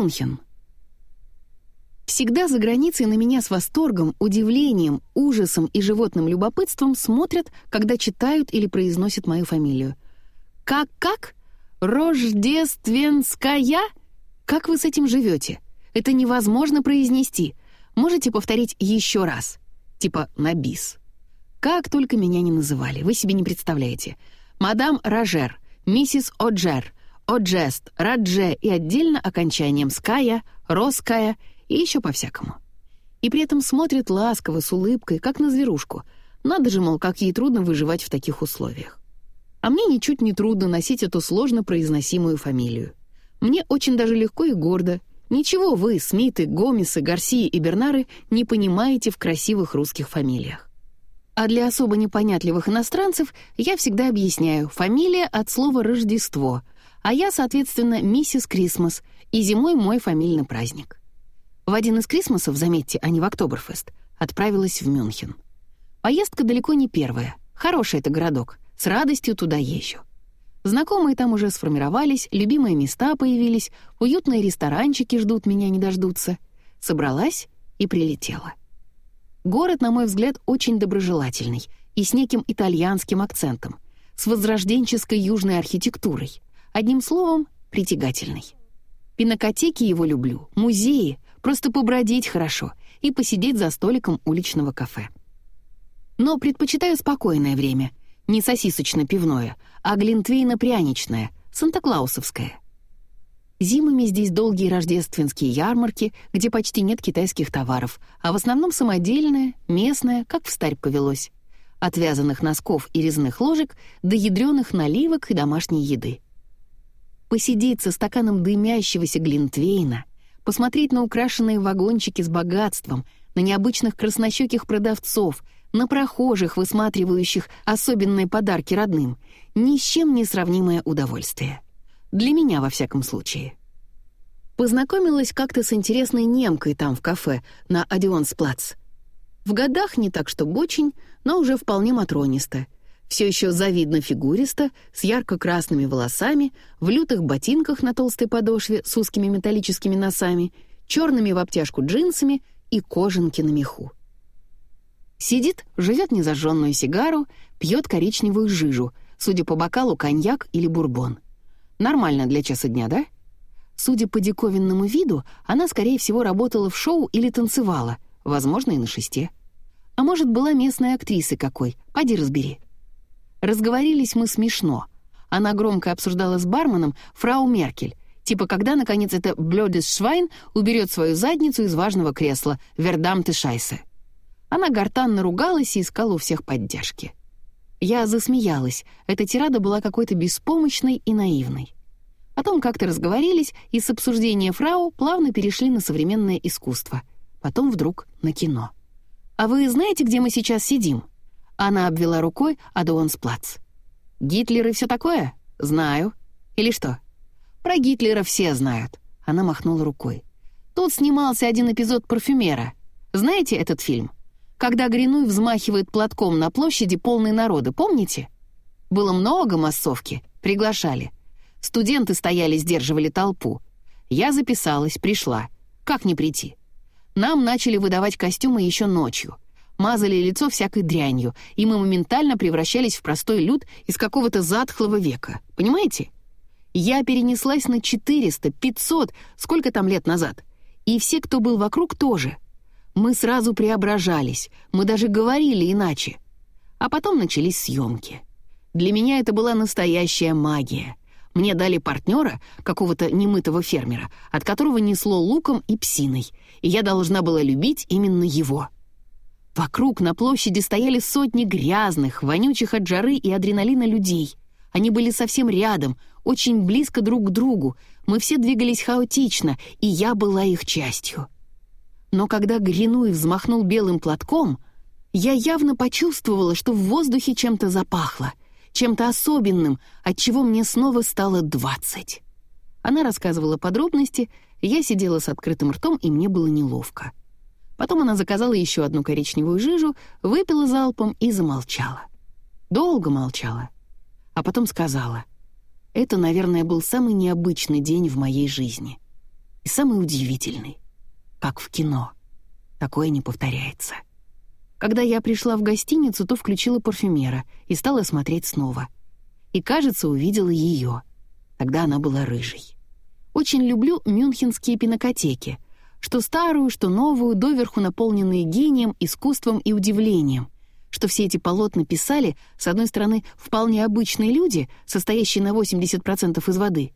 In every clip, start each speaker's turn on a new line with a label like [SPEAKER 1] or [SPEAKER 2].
[SPEAKER 1] Мюнхен. Всегда за границей на меня с восторгом, удивлением, ужасом и животным любопытством смотрят, когда читают или произносят мою фамилию. «Как-как? Рождественская? Как вы с этим живете? Это невозможно произнести. Можете повторить еще раз? Типа на бис. Как только меня не называли, вы себе не представляете. Мадам Рожер, миссис Оджер, Оджест, Радже и отдельно окончанием Ская, Роская и еще по-всякому. И при этом смотрит ласково, с улыбкой, как на зверушку. Надо же, мол, как ей трудно выживать в таких условиях. А мне ничуть не трудно носить эту сложно произносимую фамилию. Мне очень даже легко и гордо. Ничего вы, Смиты, Гомесы, Гарсии и Бернары, не понимаете в красивых русских фамилиях. А для особо непонятливых иностранцев я всегда объясняю, фамилия от слова «Рождество», а я, соответственно, миссис Крисмас, и зимой мой фамильный праздник. В один из Крисмасов, заметьте, а не в Октоберфест, отправилась в Мюнхен. Поездка далеко не первая. Хороший это городок. С радостью туда езжу. Знакомые там уже сформировались, любимые места появились, уютные ресторанчики ждут меня не дождутся. Собралась и прилетела. Город, на мой взгляд, очень доброжелательный и с неким итальянским акцентом, с возрожденческой южной архитектурой. Одним словом, притягательный. Пинокотеки его люблю, музеи, просто побродить хорошо и посидеть за столиком уличного кафе. Но предпочитаю спокойное время, не сосисочно-пивное, а глинтвейно-пряничное, санта-клаусовское. Зимами здесь долгие рождественские ярмарки, где почти нет китайских товаров, а в основном самодельное, местное, как в старь повелось. От вязаных носков и резных ложек до ядреных наливок и домашней еды. Посидеть со стаканом дымящегося глинтвейна, посмотреть на украшенные вагончики с богатством, на необычных краснощеких продавцов, на прохожих, высматривающих особенные подарки родным. Ни с чем не сравнимое удовольствие. Для меня, во всяком случае. Познакомилась как-то с интересной немкой там в кафе на Одионсплац. В годах не так, чтобы очень, но уже вполне матрониста — все еще завидно фигуристо, с ярко-красными волосами, в лютых ботинках на толстой подошве с узкими металлическими носами, черными в обтяжку джинсами и кожанки на меху. Сидит, жует незажженную сигару, пьет коричневую жижу, судя по бокалу, коньяк или бурбон. Нормально для часа дня, да? Судя по диковинному виду, она, скорее всего, работала в шоу или танцевала, возможно, и на шесте. А может, была местной актрисой какой, поди разбери. Разговорились мы смешно. Она громко обсуждала с барменом фрау Меркель, типа когда, наконец, это Блёдес Швайн уберет свою задницу из важного кресла «Вердам шайсе». Она гортанно ругалась и искала у всех поддержки. Я засмеялась, эта тирада была какой-то беспомощной и наивной. Потом как-то разговорились, и с обсуждения фрау плавно перешли на современное искусство. Потом вдруг на кино. «А вы знаете, где мы сейчас сидим?» Она обвела рукой Адуонсплац. «Гитлер и все такое? Знаю. Или что?» «Про Гитлера все знают». Она махнула рукой. «Тут снимался один эпизод «Парфюмера». Знаете этот фильм? Когда Гринуй взмахивает платком на площади полной народа, помните? Было много массовки, приглашали. Студенты стояли, сдерживали толпу. Я записалась, пришла. Как не прийти? Нам начали выдавать костюмы еще ночью — мазали лицо всякой дрянью, и мы моментально превращались в простой люд из какого-то затхлого века. Понимаете? Я перенеслась на 400, 500, сколько там лет назад. И все, кто был вокруг, тоже. Мы сразу преображались, мы даже говорили иначе. А потом начались съемки. Для меня это была настоящая магия. Мне дали партнера, какого-то немытого фермера, от которого несло луком и псиной, и я должна была любить именно его. Вокруг на площади стояли сотни грязных, вонючих от жары и адреналина людей. Они были совсем рядом, очень близко друг к другу. Мы все двигались хаотично, и я была их частью. Но когда Гринуй взмахнул белым платком, я явно почувствовала, что в воздухе чем-то запахло, чем-то особенным, от чего мне снова стало двадцать. Она рассказывала подробности, я сидела с открытым ртом, и мне было неловко. Потом она заказала еще одну коричневую жижу, выпила залпом и замолчала. Долго молчала. А потом сказала, «Это, наверное, был самый необычный день в моей жизни». И самый удивительный, как в кино. Такое не повторяется. Когда я пришла в гостиницу, то включила парфюмера и стала смотреть снова. И, кажется, увидела ее. Тогда она была рыжей. Очень люблю мюнхенские пинокотеки, что старую, что новую, доверху наполненные гением, искусством и удивлением, что все эти полотна писали, с одной стороны, вполне обычные люди, состоящие на 80% из воды,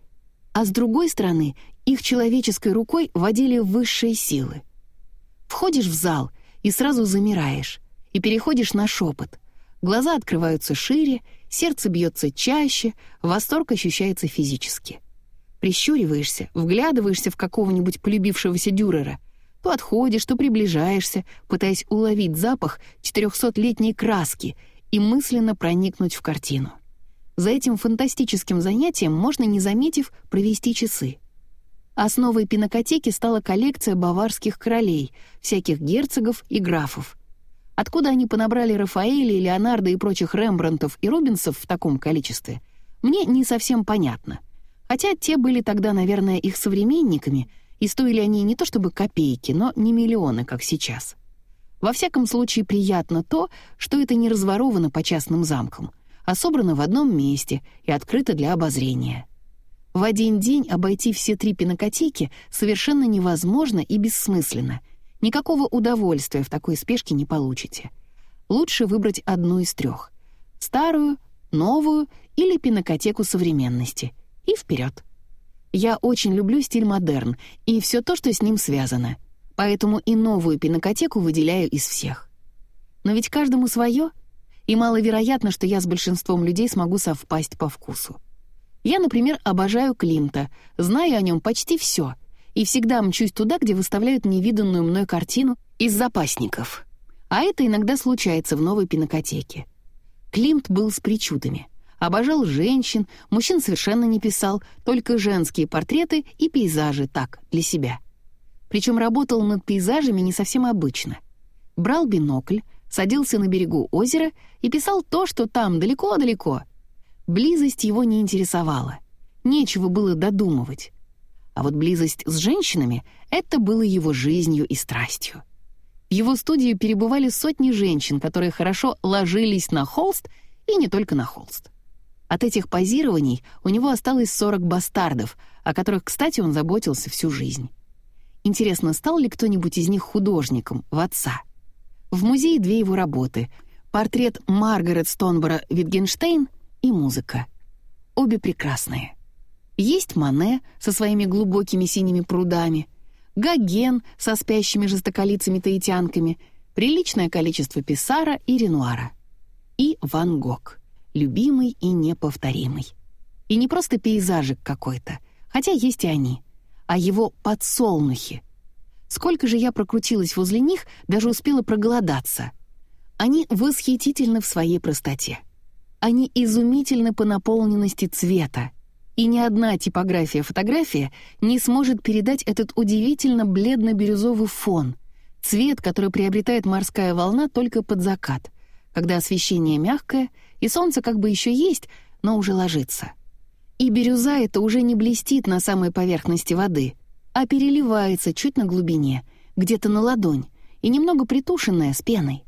[SPEAKER 1] а с другой стороны, их человеческой рукой водили высшие силы. Входишь в зал — и сразу замираешь, и переходишь на шепот. Глаза открываются шире, сердце бьется чаще, восторг ощущается физически. Прищуриваешься, вглядываешься в какого-нибудь полюбившегося дюрера, то отходишь, то приближаешься, пытаясь уловить запах четырехсотлетней краски и мысленно проникнуть в картину. За этим фантастическим занятием можно, не заметив, провести часы — Основой пинокотеки стала коллекция баварских королей, всяких герцогов и графов. Откуда они понабрали Рафаэля, Леонардо и прочих Рембрандтов и Рубинсов в таком количестве, мне не совсем понятно. Хотя те были тогда, наверное, их современниками, и стоили они не то чтобы копейки, но не миллионы, как сейчас. Во всяком случае, приятно то, что это не разворовано по частным замкам, а собрано в одном месте и открыто для обозрения. В один день обойти все три пинокотеки совершенно невозможно и бессмысленно. Никакого удовольствия в такой спешке не получите. Лучше выбрать одну из трех: Старую, новую или пинокотеку современности. И вперед. Я очень люблю стиль модерн и все то, что с ним связано. Поэтому и новую пинокотеку выделяю из всех. Но ведь каждому свое, и маловероятно, что я с большинством людей смогу совпасть по вкусу. Я, например, обожаю Климта, знаю о нем почти все и всегда мчусь туда, где выставляют невиданную мной картину из запасников. А это иногда случается в новой пинокотеке. Климт был с причудами. Обожал женщин, мужчин совершенно не писал, только женские портреты и пейзажи так, для себя. Причем работал над пейзажами не совсем обычно. Брал бинокль, садился на берегу озера и писал то, что там далеко-далеко — Близость его не интересовала. Нечего было додумывать. А вот близость с женщинами — это было его жизнью и страстью. В его студию перебывали сотни женщин, которые хорошо ложились на холст и не только на холст. От этих позирований у него осталось 40 бастардов, о которых, кстати, он заботился всю жизнь. Интересно, стал ли кто-нибудь из них художником, в отца? В музее две его работы — портрет Маргарет Стонбора Витгенштейн и музыка. Обе прекрасные. Есть Мане со своими глубокими синими прудами, Гоген со спящими жестоколицами-таитянками, приличное количество Писара и Ренуара. И Ван Гог, любимый и неповторимый. И не просто пейзажик какой-то, хотя есть и они, а его подсолнухи. Сколько же я прокрутилась возле них, даже успела проголодаться. Они восхитительны в своей простоте. Они изумительны по наполненности цвета, и ни одна типография-фотография не сможет передать этот удивительно бледно-бирюзовый фон, цвет, который приобретает морская волна только под закат, когда освещение мягкое, и солнце как бы еще есть, но уже ложится. И бирюза это уже не блестит на самой поверхности воды, а переливается чуть на глубине, где-то на ладонь, и немного притушенная с пеной.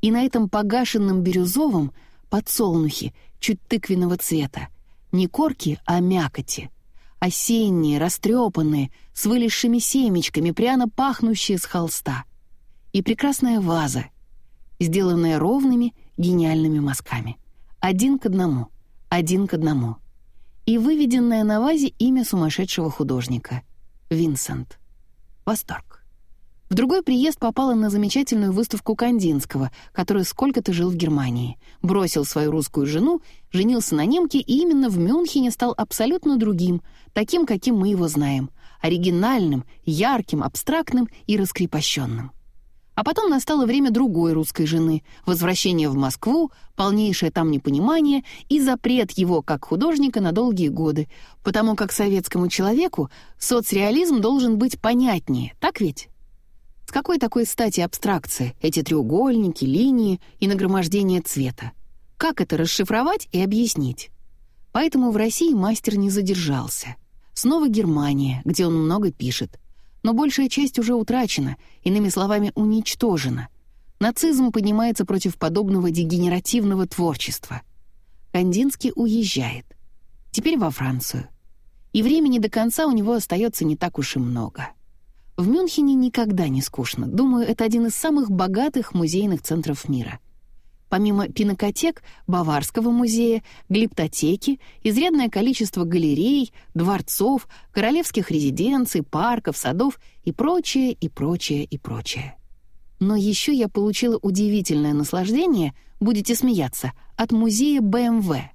[SPEAKER 1] И на этом погашенном бирюзовом — подсолнухи, чуть тыквенного цвета. Не корки, а мякоти. Осенние, растрепанные, с вылезшими семечками, пряно пахнущие с холста. И прекрасная ваза, сделанная ровными, гениальными мазками. Один к одному, один к одному. И выведенное на вазе имя сумасшедшего художника — Винсент. Восторг. В другой приезд попала на замечательную выставку Кандинского, который сколько-то жил в Германии. Бросил свою русскую жену, женился на немке и именно в Мюнхене стал абсолютно другим, таким, каким мы его знаем. Оригинальным, ярким, абстрактным и раскрепощенным. А потом настало время другой русской жены, возвращение в Москву, полнейшее там непонимание и запрет его как художника на долгие годы, потому как советскому человеку соцреализм должен быть понятнее, так ведь? С какой такой стати абстракции, эти треугольники, линии и нагромождение цвета? Как это расшифровать и объяснить? Поэтому в России мастер не задержался. Снова Германия, где он много пишет. Но большая часть уже утрачена, иными словами, уничтожена. Нацизм поднимается против подобного дегенеративного творчества. Кандинский уезжает. Теперь во Францию. И времени до конца у него остается не так уж и много. В Мюнхене никогда не скучно. Думаю, это один из самых богатых музейных центров мира — Помимо пинокотек, Баварского музея, глиптотеки, изрядное количество галерей, дворцов, королевских резиденций, парков, садов и прочее, и прочее, и прочее. Но еще я получила удивительное наслаждение, будете смеяться, от музея БМВ.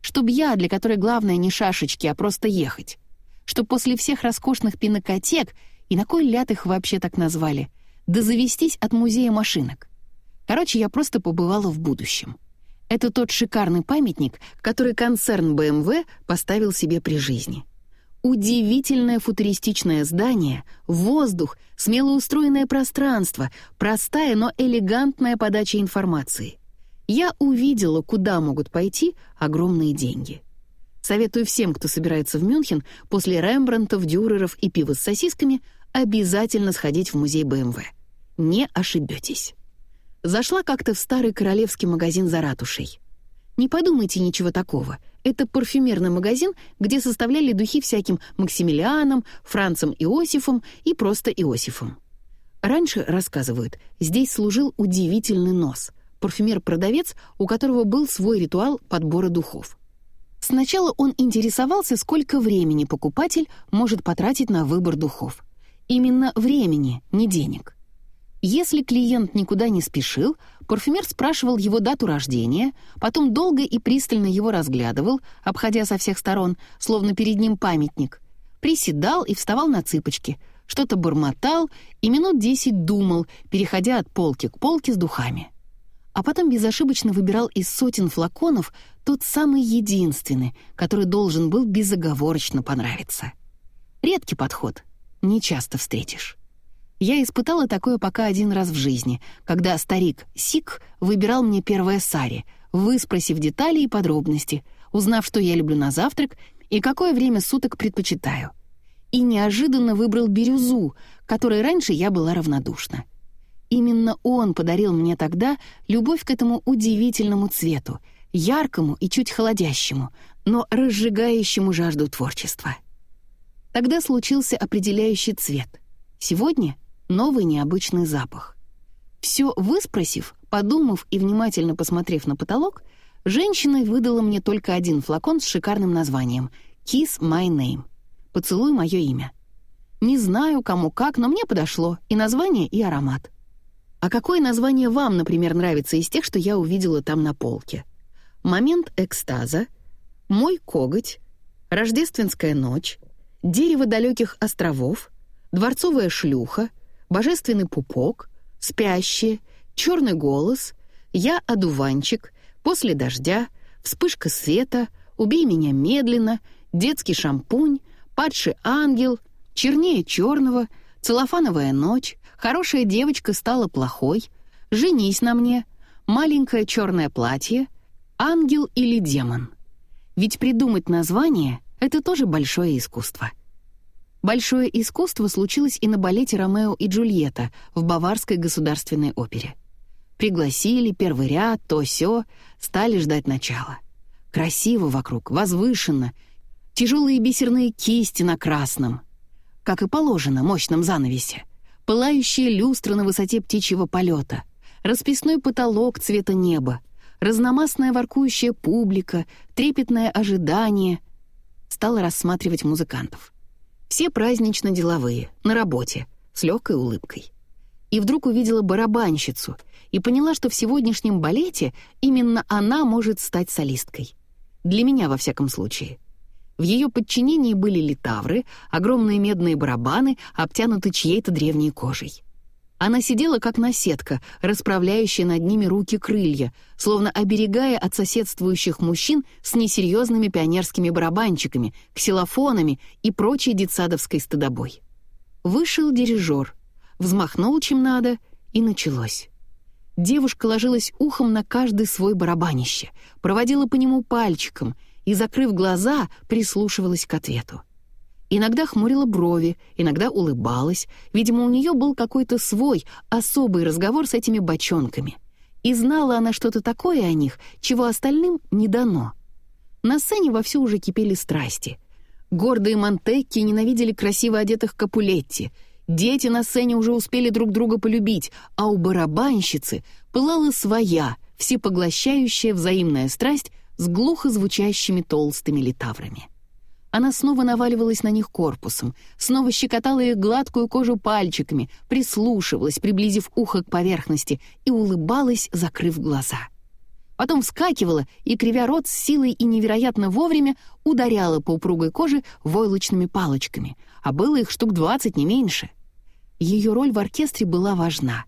[SPEAKER 1] Чтоб я, для которой главное не шашечки, а просто ехать. Чтоб после всех роскошных пинокотек, и на кой ляд их вообще так назвали, да завестись от музея машинок. Короче, я просто побывала в будущем. Это тот шикарный памятник, который концерн BMW поставил себе при жизни. Удивительное футуристичное здание, воздух, смело устроенное пространство, простая, но элегантная подача информации. Я увидела, куда могут пойти огромные деньги. Советую всем, кто собирается в Мюнхен, после Рембрандтов, Дюреров и пива с сосисками, обязательно сходить в музей БМВ. Не ошибетесь. Зашла как-то в старый королевский магазин за ратушей. Не подумайте ничего такого. Это парфюмерный магазин, где составляли духи всяким Максимилианом, Францем Иосифом и просто Иосифом. Раньше, рассказывают, здесь служил удивительный нос. Парфюмер-продавец, у которого был свой ритуал подбора духов. Сначала он интересовался, сколько времени покупатель может потратить на выбор духов. Именно времени, не денег. Если клиент никуда не спешил, парфюмер спрашивал его дату рождения, потом долго и пристально его разглядывал, обходя со всех сторон, словно перед ним памятник, приседал и вставал на цыпочки, что-то бормотал и минут десять думал, переходя от полки к полке с духами. А потом безошибочно выбирал из сотен флаконов тот самый единственный, который должен был безоговорочно понравиться. Редкий подход, не часто встретишь. Я испытала такое пока один раз в жизни, когда старик Сик выбирал мне первое сари, выспросив детали и подробности, узнав, что я люблю на завтрак и какое время суток предпочитаю. И неожиданно выбрал бирюзу, которой раньше я была равнодушна. Именно он подарил мне тогда любовь к этому удивительному цвету, яркому и чуть холодящему, но разжигающему жажду творчества. Тогда случился определяющий цвет. Сегодня — новый необычный запах. Все выспросив, подумав и внимательно посмотрев на потолок, женщина выдала мне только один флакон с шикарным названием «Kiss My Name» — «Поцелуй мое имя». Не знаю, кому как, но мне подошло и название, и аромат. А какое название вам, например, нравится из тех, что я увидела там на полке? «Момент экстаза», «Мой коготь», «Рождественская ночь», «Дерево далеких островов», «Дворцовая шлюха», божественный пупок, спящие, черный голос, я одуванчик, после дождя, вспышка света, убей меня медленно, детский шампунь, падший ангел, чернее черного, целлофановая ночь, хорошая девочка стала плохой, женись на мне, маленькое черное платье, ангел или демон. Ведь придумать название — это тоже большое искусство. Большое искусство случилось и на балете «Ромео и Джульетта» в Баварской государственной опере. Пригласили, первый ряд, то сё, стали ждать начала. Красиво вокруг, возвышенно, тяжелые бисерные кисти на красном. Как и положено, мощном занавесе. Пылающие люстры на высоте птичьего полета, расписной потолок цвета неба, разномастная воркующая публика, трепетное ожидание. Стала рассматривать музыкантов — все празднично-деловые, на работе, с легкой улыбкой. И вдруг увидела барабанщицу и поняла, что в сегодняшнем балете именно она может стать солисткой. Для меня, во всяком случае. В ее подчинении были литавры, огромные медные барабаны, обтянуты чьей-то древней кожей. Она сидела как наседка, расправляющая над ними руки-крылья, словно оберегая от соседствующих мужчин с несерьезными пионерскими барабанчиками, ксилофонами и прочей детсадовской стыдобой. Вышел дирижер, взмахнул чем надо, и началось. Девушка ложилась ухом на каждый свой барабанище, проводила по нему пальчиком и, закрыв глаза, прислушивалась к ответу. Иногда хмурила брови, иногда улыбалась. Видимо, у нее был какой-то свой, особый разговор с этими бочонками. И знала она что-то такое о них, чего остальным не дано. На сцене вовсю уже кипели страсти. Гордые Монтекки ненавидели красиво одетых Капулетти. Дети на сцене уже успели друг друга полюбить, а у барабанщицы пылала своя, всепоглощающая взаимная страсть с глухо звучащими толстыми литаврами. Она снова наваливалась на них корпусом, снова щекотала их гладкую кожу пальчиками, прислушивалась, приблизив ухо к поверхности, и улыбалась, закрыв глаза. Потом вскакивала и, кривя рот с силой и невероятно вовремя, ударяла по упругой коже войлочными палочками, а было их штук двадцать, не меньше. Ее роль в оркестре была важна.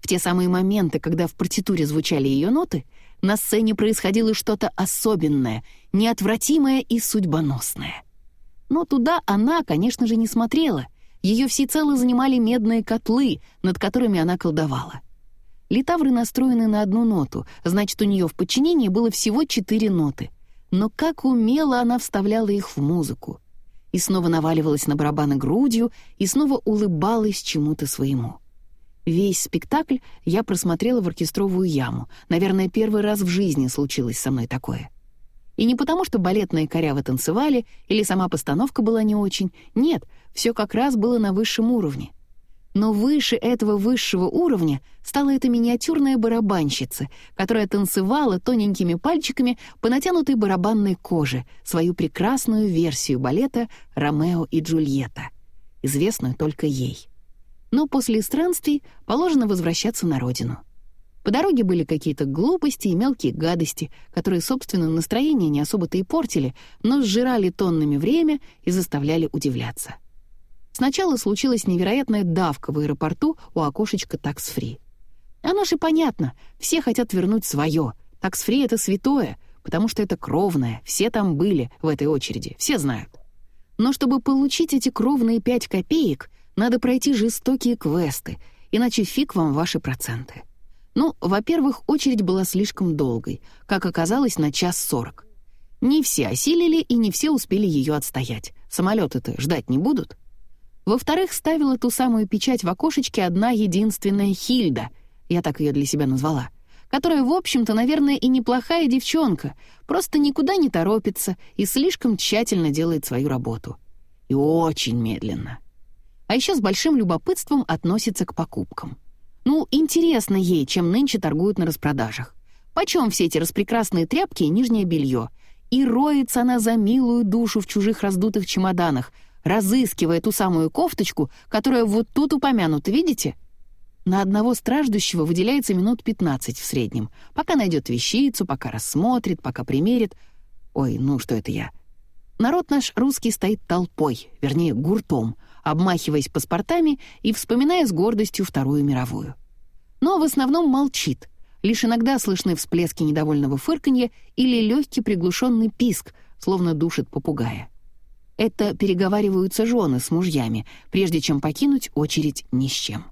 [SPEAKER 1] В те самые моменты, когда в партитуре звучали ее ноты — на сцене происходило что-то особенное, неотвратимое и судьбоносное. Но туда она, конечно же, не смотрела. Ее всецело занимали медные котлы, над которыми она колдовала. Литавры настроены на одну ноту, значит, у нее в подчинении было всего четыре ноты. Но как умело она вставляла их в музыку. И снова наваливалась на барабаны грудью, и снова улыбалась чему-то своему. Весь спектакль я просмотрела в оркестровую яму. Наверное, первый раз в жизни случилось со мной такое. И не потому, что балетные корявы танцевали или сама постановка была не очень. Нет, все как раз было на высшем уровне. Но выше этого высшего уровня стала эта миниатюрная барабанщица, которая танцевала тоненькими пальчиками по натянутой барабанной коже свою прекрасную версию балета «Ромео и Джульетта», известную только ей но после странствий положено возвращаться на родину. По дороге были какие-то глупости и мелкие гадости, которые, собственно, настроение не особо-то и портили, но сжирали тоннами время и заставляли удивляться. Сначала случилась невероятная давка в аэропорту у окошечка такс-фри. Оно же понятно, все хотят вернуть свое. Такс-фри — это святое, потому что это кровное, все там были в этой очереди, все знают. Но чтобы получить эти кровные пять копеек — надо пройти жестокие квесты, иначе фиг вам ваши проценты. Ну, во-первых, очередь была слишком долгой, как оказалось, на час сорок. Не все осилили и не все успели ее отстоять. Самолеты-то ждать не будут. Во-вторых, ставила ту самую печать в окошечке одна единственная Хильда, я так ее для себя назвала, которая, в общем-то, наверное, и неплохая девчонка, просто никуда не торопится и слишком тщательно делает свою работу. И очень медленно а еще с большим любопытством относится к покупкам. Ну, интересно ей, чем нынче торгуют на распродажах. Почем все эти распрекрасные тряпки и нижнее белье? И роется она за милую душу в чужих раздутых чемоданах, разыскивая ту самую кофточку, которая вот тут упомянута, видите? На одного страждущего выделяется минут 15 в среднем, пока найдет вещицу, пока рассмотрит, пока примерит. Ой, ну что это я? Народ наш русский стоит толпой, вернее, гуртом — обмахиваясь паспортами и вспоминая с гордостью Вторую мировую. Но в основном молчит. Лишь иногда слышны всплески недовольного фырканья или легкий приглушенный писк, словно душит попугая. Это переговариваются жены с мужьями, прежде чем покинуть очередь ни с чем.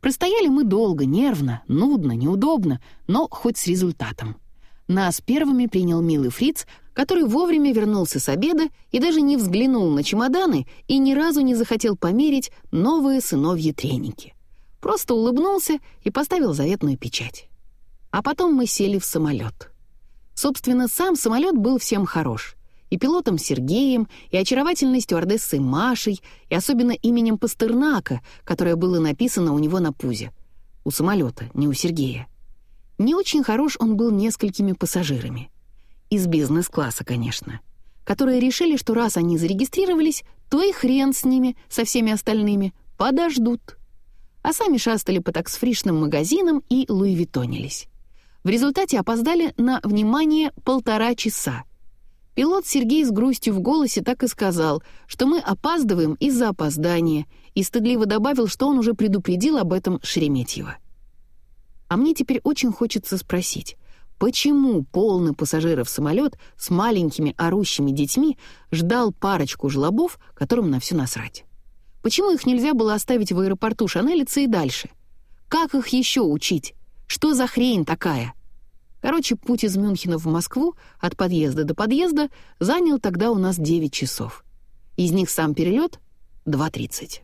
[SPEAKER 1] Простояли мы долго, нервно, нудно, неудобно, но хоть с результатом. Нас первыми принял милый фриц, который вовремя вернулся с обеда и даже не взглянул на чемоданы и ни разу не захотел померить новые сыновьи треники. Просто улыбнулся и поставил заветную печать. А потом мы сели в самолет. Собственно, сам самолет был всем хорош. И пилотом Сергеем, и очаровательной стюардессой Машей, и особенно именем Пастернака, которое было написано у него на пузе. У самолета, не у Сергея. Не очень хорош он был несколькими пассажирами. Из бизнес-класса, конечно. Которые решили, что раз они зарегистрировались, то и хрен с ними, со всеми остальными, подождут. А сами шастали по таксфришным магазинам и луивитонились. В результате опоздали на, внимание, полтора часа. Пилот Сергей с грустью в голосе так и сказал, что мы опаздываем из-за опоздания, и стыдливо добавил, что он уже предупредил об этом Шереметьева. А мне теперь очень хочется спросить, почему полный пассажиров самолет с маленькими орущими детьми ждал парочку жлобов, которым на все насрать? Почему их нельзя было оставить в аэропорту шанелиться и дальше? Как их еще учить? Что за хрень такая? Короче, путь из Мюнхена в Москву от подъезда до подъезда занял тогда у нас 9 часов. Из них сам перелет — 2.30.